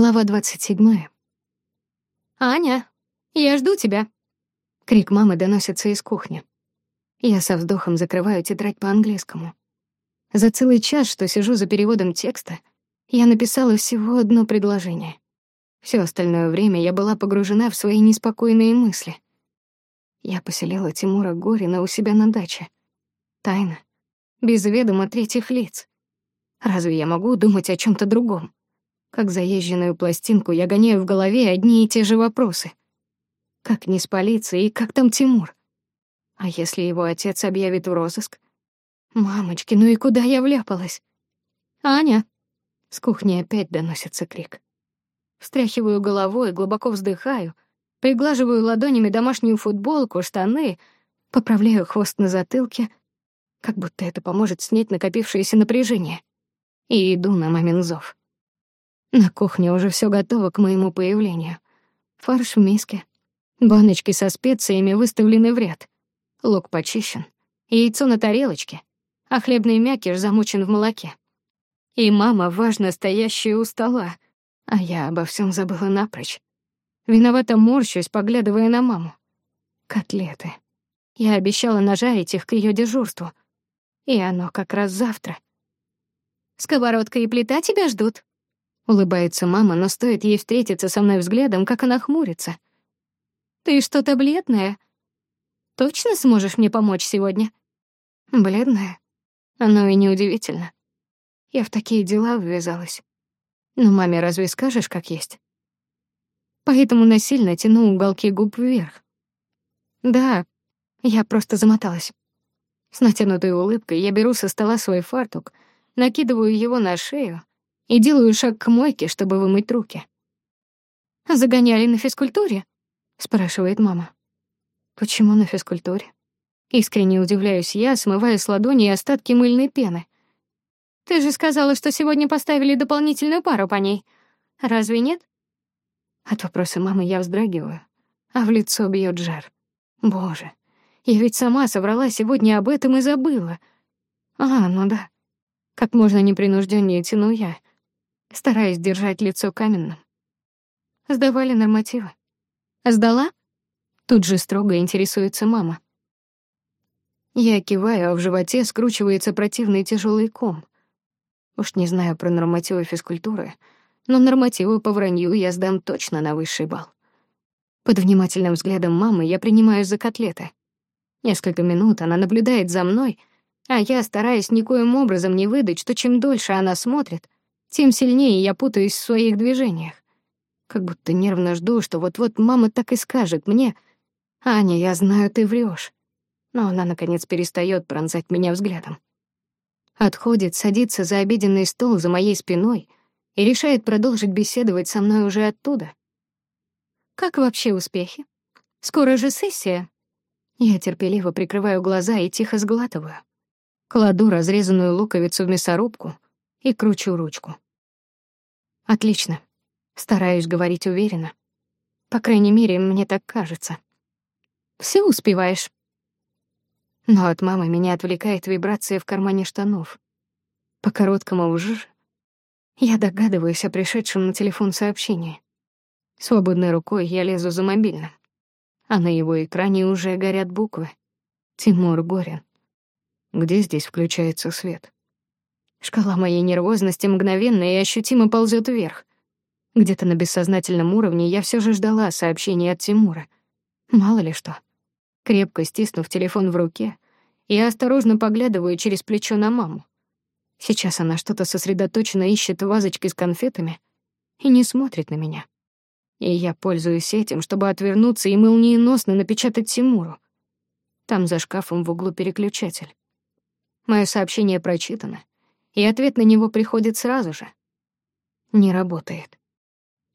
Глава 27. «Аня, я жду тебя!» Крик мамы доносится из кухни. Я со вздохом закрываю тетрадь по-английскому. За целый час, что сижу за переводом текста, я написала всего одно предложение. Все остальное время я была погружена в свои неспокойные мысли. Я поселила Тимура Горина у себя на даче. Тайна. Без ведома третьих лиц. Разве я могу думать о чем то другом? Как заезженную пластинку я гоняю в голове одни и те же вопросы. Как не спалиться и как там Тимур? А если его отец объявит в розыск? Мамочки, ну и куда я вляпалась? Аня! С кухни опять доносится крик. Встряхиваю головой, глубоко вздыхаю, приглаживаю ладонями домашнюю футболку, штаны, поправляю хвост на затылке, как будто это поможет снять накопившееся напряжение. И иду на мамин зов. На кухне уже все готово к моему появлению. Фарш в миске. Баночки со специями выставлены в ряд. Лук почищен. Яйцо на тарелочке. А хлебный мякиш замочен в молоке. И мама, важно стоящая у стола. А я обо всем забыла напрочь. Виновато морщусь, поглядывая на маму. Котлеты. Я обещала нажарить их к ее дежурству. И оно как раз завтра. Сковородка и плита тебя ждут, Улыбается мама, но стоит ей встретиться со мной взглядом, как она хмурится. «Ты что-то бледная? Точно сможешь мне помочь сегодня?» «Бледная? Оно и неудивительно. Я в такие дела ввязалась. Но маме разве скажешь, как есть?» Поэтому насильно тяну уголки губ вверх. «Да, я просто замоталась». С натянутой улыбкой я беру со стола свой фартук, накидываю его на шею и делаю шаг к мойке, чтобы вымыть руки. «Загоняли на физкультуре?» — спрашивает мама. «Почему на физкультуре?» Искренне удивляюсь я, смывая с ладони остатки мыльной пены. «Ты же сказала, что сегодня поставили дополнительную пару по ней. Разве нет?» От вопроса мамы я вздрагиваю, а в лицо бьет жар. Боже, я ведь сама собрала сегодня об этом и забыла. А, ну да. Как можно непринуждённее тяну я — стараясь держать лицо каменным. Сдавали нормативы. Сдала? Тут же строго интересуется мама. Я киваю, а в животе скручивается противный тяжелый ком. Уж не знаю про нормативы физкультуры, но нормативы по вранью я сдам точно на высший балл. Под внимательным взглядом мамы я принимаю за котлеты. Несколько минут она наблюдает за мной, а я стараюсь никоим образом не выдать, что чем дольше она смотрит, тем сильнее я путаюсь в своих движениях. Как будто нервно жду, что вот-вот мама так и скажет мне, «Аня, я знаю, ты врешь. Но она, наконец, перестает пронзать меня взглядом. Отходит, садится за обеденный стол за моей спиной и решает продолжить беседовать со мной уже оттуда. «Как вообще успехи? Скоро же сессия?» Я терпеливо прикрываю глаза и тихо сглатываю. Кладу разрезанную луковицу в мясорубку — и кручу ручку. Отлично. Стараюсь говорить уверенно. По крайней мере, мне так кажется. Все успеваешь. Но от мамы меня отвлекает вибрация в кармане штанов. По короткому «вжж» я догадываюсь о пришедшем на телефон сообщении. Свободной рукой я лезу за мобильным, а на его экране уже горят буквы. Тимур Горин. Где здесь включается свет? Шкала моей нервозности мгновенно и ощутимо ползет вверх. Где-то на бессознательном уровне я все же ждала сообщения от Тимура. Мало ли что. Крепко стиснув телефон в руке, я осторожно поглядываю через плечо на маму. Сейчас она что-то сосредоточенно ищет в с конфетами и не смотрит на меня. И я пользуюсь этим, чтобы отвернуться и молниеносно напечатать Тимуру. Там за шкафом в углу переключатель. Мое сообщение прочитано, и ответ на него приходит сразу же. Не работает.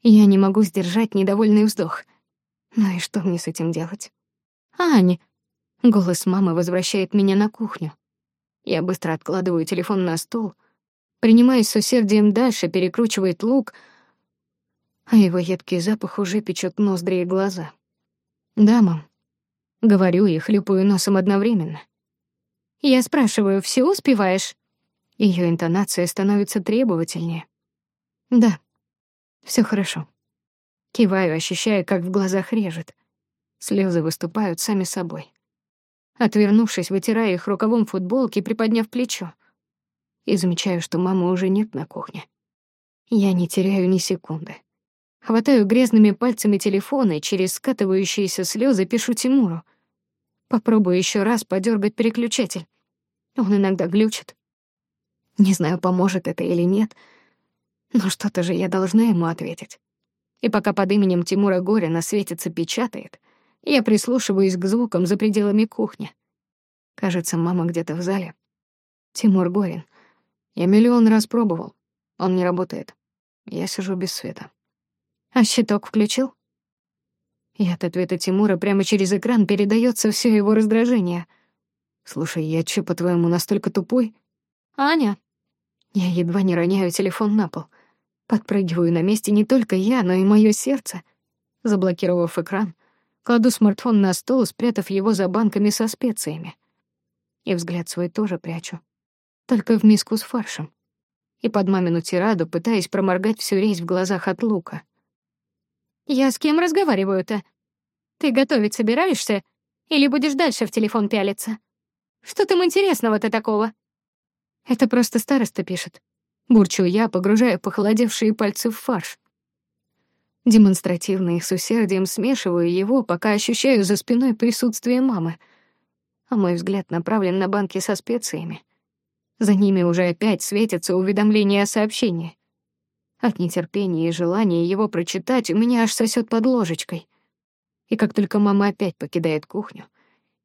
Я не могу сдержать недовольный вздох. Ну и что мне с этим делать? «Ань!» — голос мамы возвращает меня на кухню. Я быстро откладываю телефон на стол, принимаясь с усердием дальше перекручивает лук, а его едкий запах уже печет ноздри и глаза. «Да, мам». Говорю и хлюпаю носом одновременно. Я спрашиваю, все успеваешь? Ее интонация становится требовательнее. Да. Все хорошо. Киваю, ощущая, как в глазах режет. Слезы выступают сами собой. Отвернувшись, вытираю их рукавом футболки, приподняв плечо. И замечаю, что мамы уже нет на кухне. Я не теряю ни секунды. Хватаю грязными пальцами телефон и через скатывающиеся слезы пишу Тимуру. Попробую еще раз подергать переключатель. Он иногда глючит. Не знаю, поможет это или нет, но что-то же я должна ему ответить. И пока под именем Тимура Горина светится печатает, я прислушиваюсь к звукам за пределами кухни. Кажется, мама где-то в зале. Тимур Горин. Я миллион раз пробовал. Он не работает. Я сижу без света. А щиток включил? И от ответа Тимура прямо через экран передается все его раздражение. Слушай, я чё, по-твоему, настолько тупой? Аня. Я едва не роняю телефон на пол. Подпрыгиваю на месте не только я, но и моё сердце. Заблокировав экран, кладу смартфон на стол, спрятав его за банками со специями. И взгляд свой тоже прячу. Только в миску с фаршем. И под мамину тираду пытаясь проморгать всю резь в глазах от лука. «Я с кем разговариваю-то? Ты готовить собираешься? Или будешь дальше в телефон пялиться? Что там интересного-то такого?» Это просто староста пишет. Бурчу я, погружая похолодевшие пальцы в фарш. Демонстративно и с усердием смешиваю его, пока ощущаю за спиной присутствие мамы. А мой взгляд направлен на банки со специями. За ними уже опять светятся уведомления о сообщении. От нетерпения и желания его прочитать у меня аж сосет под ложечкой. И как только мама опять покидает кухню,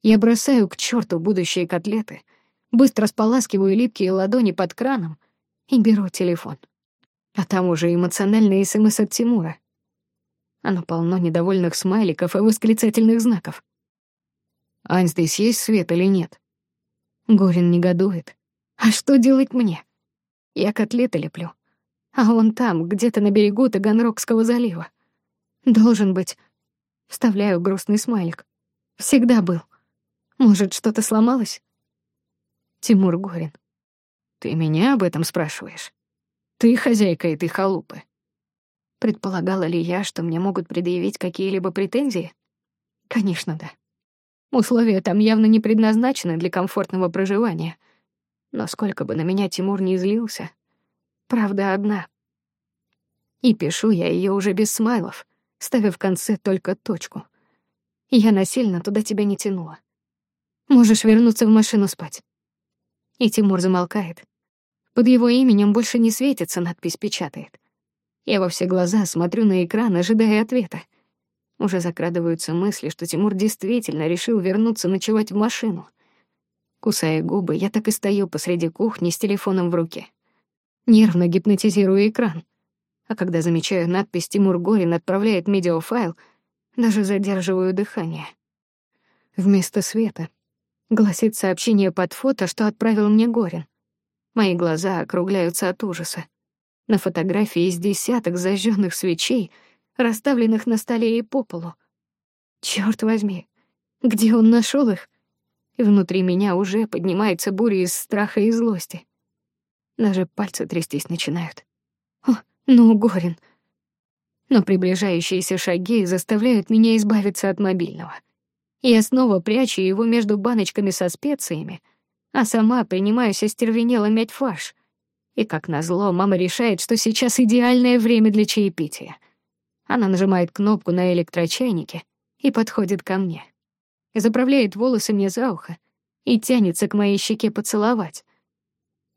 я бросаю к черту будущие котлеты, быстро споласкиваю липкие ладони под краном — и беру телефон. А там уже эмоциональный СМС от Тимура. Оно полно недовольных смайликов и восклицательных знаков. «Ань, здесь есть свет или нет?» Горин негодует. «А что делать мне? Я котлеты леплю. А он там, где-то на берегу Таганрогского залива. Должен быть...» Вставляю грустный смайлик. «Всегда был. Может, что-то сломалось?» Тимур Горин. Ты меня об этом спрашиваешь? Ты хозяйка этой халупы. Предполагала ли я, что мне могут предъявить какие-либо претензии? Конечно, да. Условия там явно не предназначены для комфортного проживания. Но сколько бы на меня Тимур не злился, правда одна. И пишу я ее уже без смайлов, ставя в конце только точку. Я насильно туда тебя не тянула. Можешь вернуться в машину спать. И Тимур замолкает, под его именем больше не светится, надпись печатает. Я во все глаза смотрю на экран, ожидая ответа. Уже закрадываются мысли, что Тимур действительно решил вернуться ночевать в машину. Кусая губы, я так и стою посреди кухни с телефоном в руке. Нервно гипнотизирую экран. А когда замечаю надпись «Тимур Горин отправляет медиафайл», даже задерживаю дыхание. Вместо света гласит сообщение под фото, что отправил мне Горин. Мои глаза округляются от ужаса. На фотографии из десяток зажженных свечей, расставленных на столе и по полу. Черт возьми, где он нашел их? И внутри меня уже поднимается буря из страха и злости. Даже пальцы трястись начинают. О, ну, Горин. Но приближающиеся шаги заставляют меня избавиться от мобильного. Я снова прячу его между баночками со специями, а сама принимаюсь остервенело мять фарш. И, как назло, мама решает, что сейчас идеальное время для чаепития. Она нажимает кнопку на электрочайнике и подходит ко мне. Заправляет волосы мне за ухо и тянется к моей щеке поцеловать.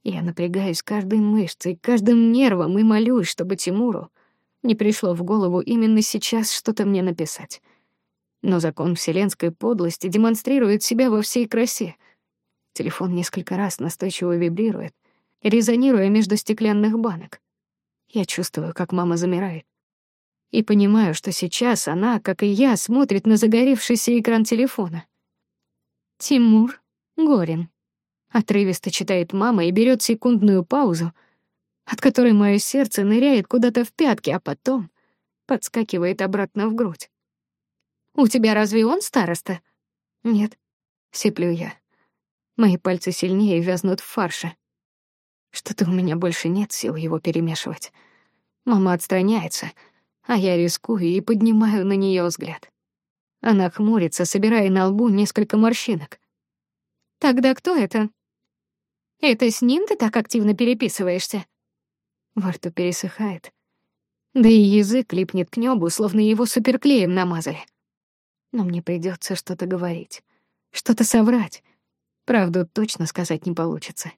Я напрягаюсь каждой мышцей, каждым нервом и молюсь, чтобы Тимуру не пришло в голову именно сейчас что-то мне написать. Но закон вселенской подлости демонстрирует себя во всей красе — Телефон несколько раз настойчиво вибрирует, резонируя между стеклянных банок. Я чувствую, как мама замирает. И понимаю, что сейчас она, как и я, смотрит на загоревшийся экран телефона. «Тимур Горин», — отрывисто читает мама и берет секундную паузу, от которой мое сердце ныряет куда-то в пятки, а потом подскакивает обратно в грудь. «У тебя разве он староста?» «Нет», — сиплю я. Мои пальцы сильнее вязнут в фарше. Что-то у меня больше нет сил его перемешивать. Мама отстраняется, а я рискую и поднимаю на нее взгляд. Она хмурится, собирая на лбу несколько морщинок. «Тогда кто это?» «Это с ним ты так активно переписываешься?» Во рту пересыхает. Да и язык липнет к небу, словно его суперклеем намазали. Но мне придется что-то говорить, что-то соврать. Правду точно сказать не получится.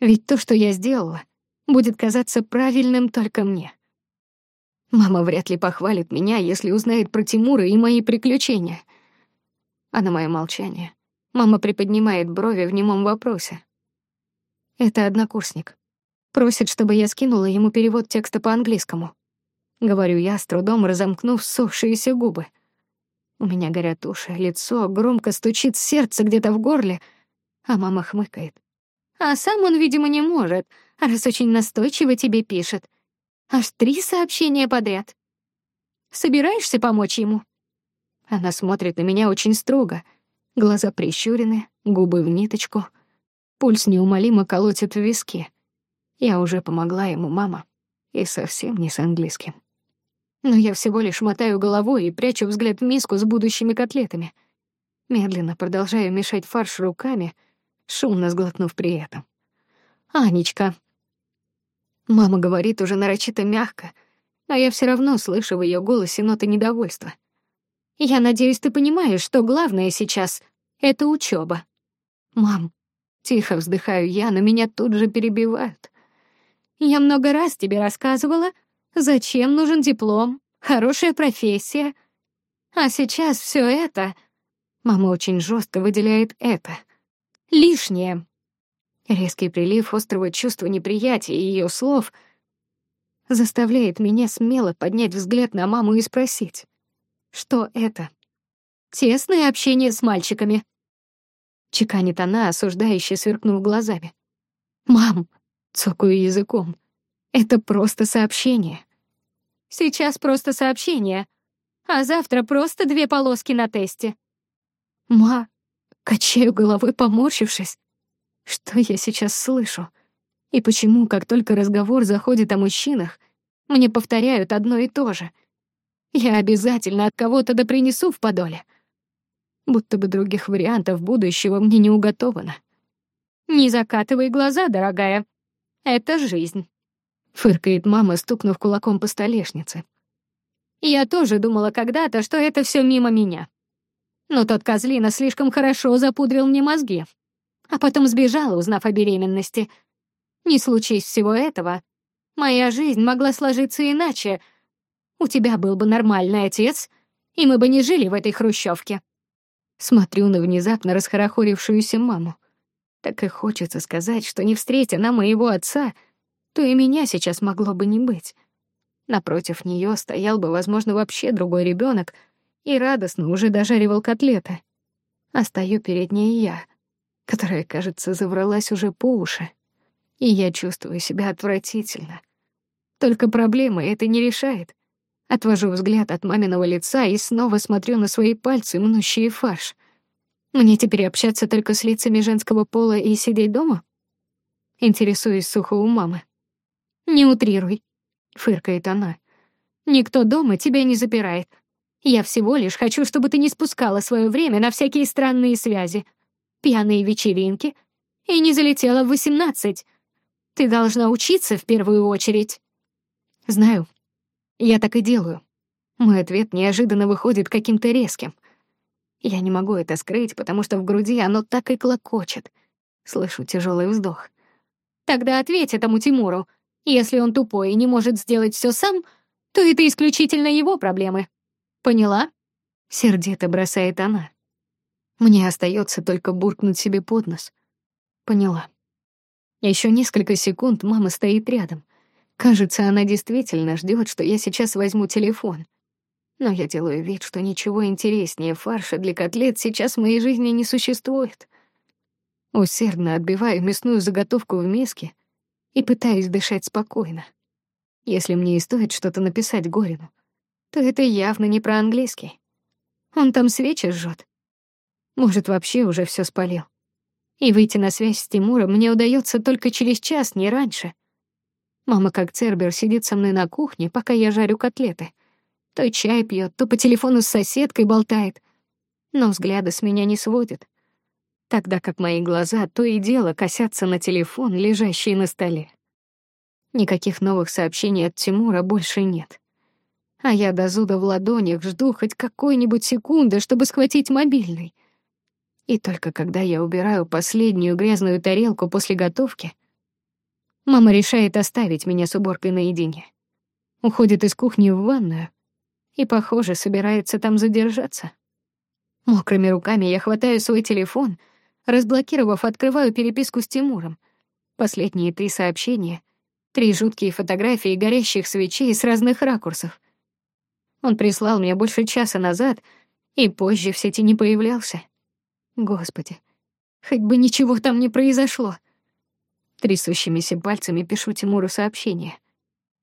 Ведь то, что я сделала, будет казаться правильным только мне. Мама вряд ли похвалит меня, если узнает про Тимура и мои приключения. А на моё молчание мама приподнимает брови в немом вопросе. Это однокурсник. Просит, чтобы я скинула ему перевод текста по-английскому. Говорю я, с трудом разомкнув ссохшиеся губы. У меня горят уши, лицо громко стучит сердце где-то в горле, а мама хмыкает. А сам он, видимо, не может, раз очень настойчиво тебе пишет. Аж три сообщения подряд. Собираешься помочь ему? Она смотрит на меня очень строго. Глаза прищурены, губы в ниточку. Пульс неумолимо колотит в виски. Я уже помогла ему, мама, и совсем не с английским. Но я всего лишь мотаю головой и прячу взгляд в миску с будущими котлетами. Медленно продолжаю мешать фарш руками, шумно сглотнув при этом. «Анечка!» Мама говорит уже нарочито мягко, а я все равно слышу в ее голосе ноты недовольства. «Я надеюсь, ты понимаешь, что главное сейчас — это учеба. «Мам!» Тихо вздыхаю я, но меня тут же перебивают. Я много раз тебе рассказывала, зачем нужен диплом, хорошая профессия. А сейчас все это... Мама очень жестко выделяет это. Лишнее. Резкий прилив острого чувства неприятия и ее слов заставляет меня смело поднять взгляд на маму и спросить, что это? Тесное общение с мальчиками. Чеканит она, осуждающе сверкнув глазами. «Мам, Цокаю языком. Это просто сообщение. Сейчас просто сообщение, а завтра просто две полоски на тесте. Ма, качаю головой, поморщившись. Что я сейчас слышу? И почему, как только разговор заходит о мужчинах, мне повторяют одно и то же? Я обязательно от кого-то да принесу в подоле. Будто бы других вариантов будущего мне не уготовано. Не закатывай глаза, дорогая. Это жизнь», — фыркает мама, стукнув кулаком по столешнице. «Я тоже думала когда-то, что это все мимо меня. Но тот козлина слишком хорошо запудрил мне мозги, а потом сбежала, узнав о беременности. Не случись всего этого, моя жизнь могла сложиться иначе. У тебя был бы нормальный отец, и мы бы не жили в этой хрущевке». Смотрю на внезапно расхорохорившуюся маму. Так и хочется сказать, что не встретя на моего отца, то и меня сейчас могло бы не быть. Напротив нее стоял бы, возможно, вообще другой ребенок и радостно уже дожаривал котлеты. А стою перед ней я, которая, кажется, завралась уже по уши. И я чувствую себя отвратительно. Только проблемы это не решает. Отвожу взгляд от маминого лица и снова смотрю на свои пальцы, мнущие фарш. Мне теперь общаться только с лицами женского пола и сидеть дома? Интересуюсь сухо у мамы. Не утрируй, фыркает она. Никто дома тебя не запирает. Я всего лишь хочу, чтобы ты не спускала свое время на всякие странные связи, пьяные вечеринки и не залетела в восемнадцать. Ты должна учиться в первую очередь. Знаю. Я так и делаю. Мой ответ неожиданно выходит каким-то резким — я не могу это скрыть, потому что в груди оно так и клокочет. Слышу тяжелый вздох. Тогда ответь этому Тимуру. Если он тупой и не может сделать все сам, то это исключительно его проблемы. Поняла? Сердито бросает она. Мне остается только буркнуть себе под нос. Поняла. Еще несколько секунд мама стоит рядом. Кажется, она действительно ждет, что я сейчас возьму телефон — но я делаю вид, что ничего интереснее фарша для котлет сейчас в моей жизни не существует. Усердно отбиваю мясную заготовку в миске и пытаюсь дышать спокойно. Если мне и стоит что-то написать Горину, то это явно не про английский. Он там свечи жжет. Может, вообще уже все спалил. И выйти на связь с Тимуром мне удается только через час, не раньше. Мама, как цербер, сидит со мной на кухне, пока я жарю котлеты. То чай пьет, то по телефону с соседкой болтает. Но взгляды с меня не сводит. Тогда как мои глаза то и дело косятся на телефон, лежащий на столе. Никаких новых сообщений от Тимура больше нет. А я до зуда в ладонях жду хоть какой-нибудь секунды, чтобы схватить мобильный. И только когда я убираю последнюю грязную тарелку после готовки, мама решает оставить меня с уборкой наедине. Уходит из кухни в ванную и, похоже, собирается там задержаться. Мокрыми руками я хватаю свой телефон, разблокировав, открываю переписку с Тимуром. Последние три сообщения, три жуткие фотографии горящих свечей с разных ракурсов. Он прислал мне больше часа назад и позже в сети не появлялся. Господи, хоть бы ничего там не произошло. Трясущимися пальцами пишу Тимуру сообщение.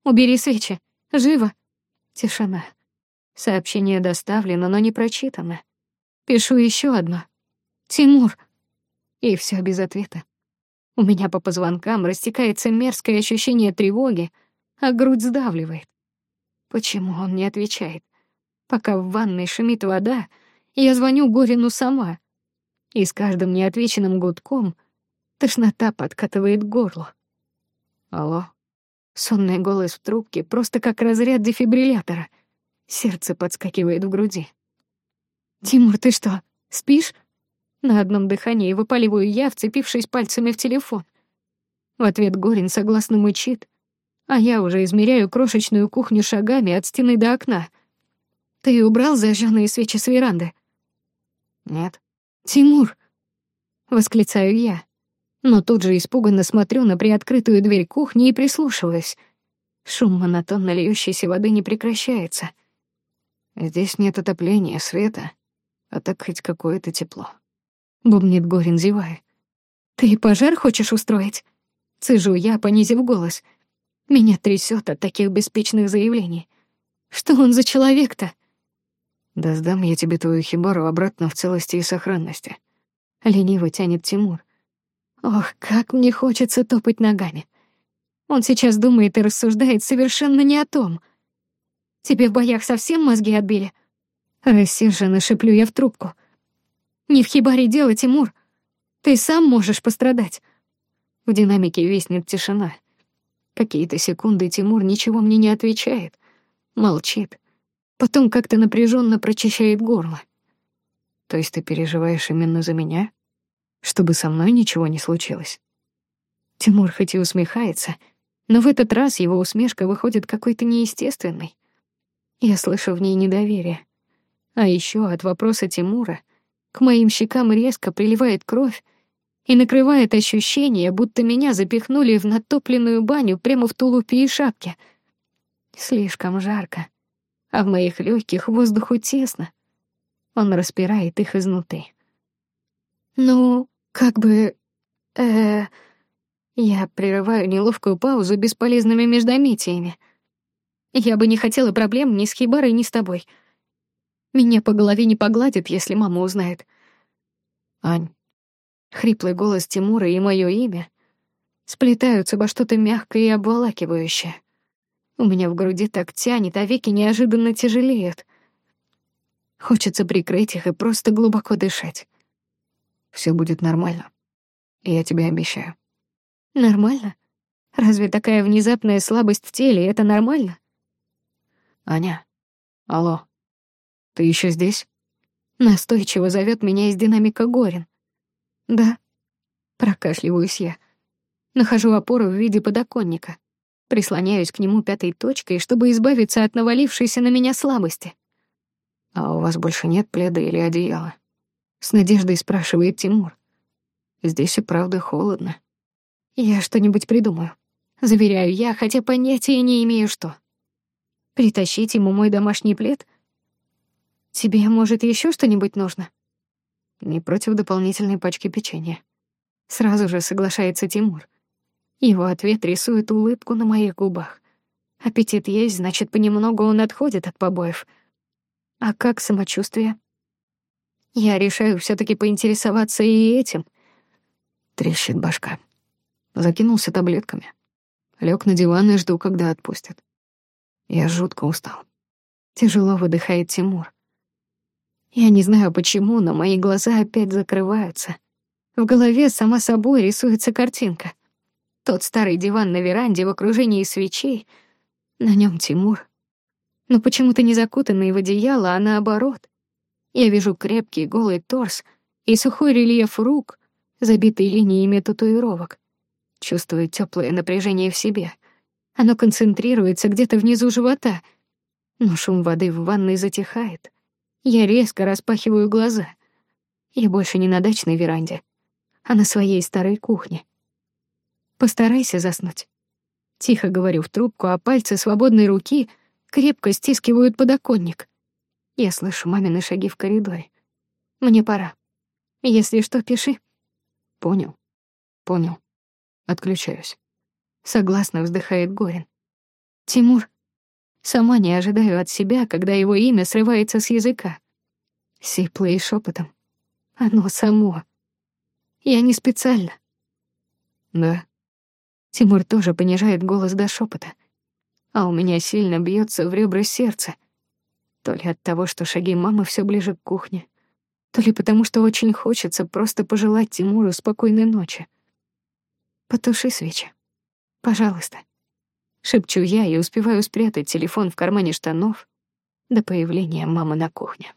«Убери свечи. Живо!» Тишина. Сообщение доставлено, но не прочитано. Пишу еще одно. «Тимур!» И все без ответа. У меня по позвонкам растекается мерзкое ощущение тревоги, а грудь сдавливает. Почему он не отвечает? Пока в ванной шумит вода, я звоню Горину сама. И с каждым неотвеченным гудком тошнота подкатывает горло. Алло. Сонный голос в трубке, просто как разряд дефибриллятора. Сердце подскакивает в груди. «Тимур, ты что, спишь?» На одном дыхании выпаливаю я, вцепившись пальцами в телефон. В ответ Горин согласно мычит, а я уже измеряю крошечную кухню шагами от стены до окна. Ты убрал зажженные свечи с веранды? Нет. Тимур! Восклицаю я. Но тут же испуганно смотрю на приоткрытую дверь кухни и прислушиваюсь. Шум монотонно льющейся воды не прекращается. Здесь нет отопления, света, а так хоть какое-то тепло. Бубнит Горин, зевая. Ты пожар хочешь устроить? Цежу я, понизив голос — меня трясет от таких беспечных заявлений. Что он за человек-то? Да сдам я тебе твою хибару обратно в целости и сохранности. Лениво тянет Тимур. Ох, как мне хочется топать ногами. Он сейчас думает и рассуждает совершенно не о том. Тебе в боях совсем мозги отбили? Рассерженно шеплю я в трубку. Не в хибаре дело, Тимур. Ты сам можешь пострадать. В динамике виснет тишина. Какие-то секунды Тимур ничего мне не отвечает, молчит. Потом как-то напряженно прочищает горло. То есть ты переживаешь именно за меня? Чтобы со мной ничего не случилось? Тимур хоть и усмехается, но в этот раз его усмешка выходит какой-то неестественной. Я слышу в ней недоверие. А еще от вопроса Тимура к моим щекам резко приливает кровь, и накрывает ощущение, будто меня запихнули в натопленную баню прямо в тулупе и шапке. Слишком жарко, а в моих легких воздуху тесно. Он распирает их изнутри. Ну, как бы... э Я прерываю неловкую паузу бесполезными междометиями. Я бы не хотела проблем ни с Хибарой, ни с тобой. Меня по голове не погладят, если мама узнает. Ань, Хриплый голос Тимура и мое имя сплетаются во что-то мягкое и обволакивающее. У меня в груди так тянет, а веки неожиданно тяжелеют. Хочется прикрыть их и просто глубоко дышать. Все будет нормально. Я тебе обещаю. Нормально? Разве такая внезапная слабость в теле — это нормально? Аня, алло, ты еще здесь? Настойчиво зовет меня из динамика Горин. Да. Прокашливаюсь я. Нахожу опору в виде подоконника. Прислоняюсь к нему пятой точкой, чтобы избавиться от навалившейся на меня слабости. «А у вас больше нет пледа или одеяла?» С надеждой спрашивает Тимур. «Здесь и правда холодно». «Я что-нибудь придумаю», — заверяю я, хотя понятия не имею, что. «Притащить ему мой домашний плед? Тебе, может, еще что-нибудь нужно?» Не против дополнительной пачки печенья. Сразу же соглашается Тимур. Его ответ рисует улыбку на моих губах. Аппетит есть, значит, понемногу он отходит от побоев. А как самочувствие? Я решаю все таки поинтересоваться и этим. Трещит башка. Закинулся таблетками. Лёг на диван и жду, когда отпустят. Я жутко устал. Тяжело выдыхает Тимур. Я не знаю почему, но мои глаза опять закрываются. В голове сама собой рисуется картинка. Тот старый диван на веранде в окружении свечей. На нем Тимур. Но почему-то не закутанный в одеяло, а наоборот. Я вижу крепкий голый торс и сухой рельеф рук, забитый линиями татуировок. Чувствую теплое напряжение в себе. Оно концентрируется где-то внизу живота. Но шум воды в ванной затихает. Я резко распахиваю глаза. Я больше не на дачной веранде, а на своей старой кухне. Постарайся заснуть. Тихо говорю в трубку, а пальцы свободной руки крепко стискивают подоконник. Я слышу мамины шаги в коридоре. Мне пора. Если что, пиши. Понял. Понял. Отключаюсь. Согласно вздыхает Горин. Тимур. Сама не ожидаю от себя, когда его имя срывается с языка. Сипло и шепотом. Оно само. Я не специально. Да. Тимур тоже понижает голос до шепота, а у меня сильно бьется в ребра сердце. То ли от того, что шаги мамы все ближе к кухне, то ли потому, что очень хочется просто пожелать Тимуру спокойной ночи. Потуши свечи. Пожалуйста. Шепчу я и успеваю спрятать телефон в кармане штанов до появления мамы на кухне.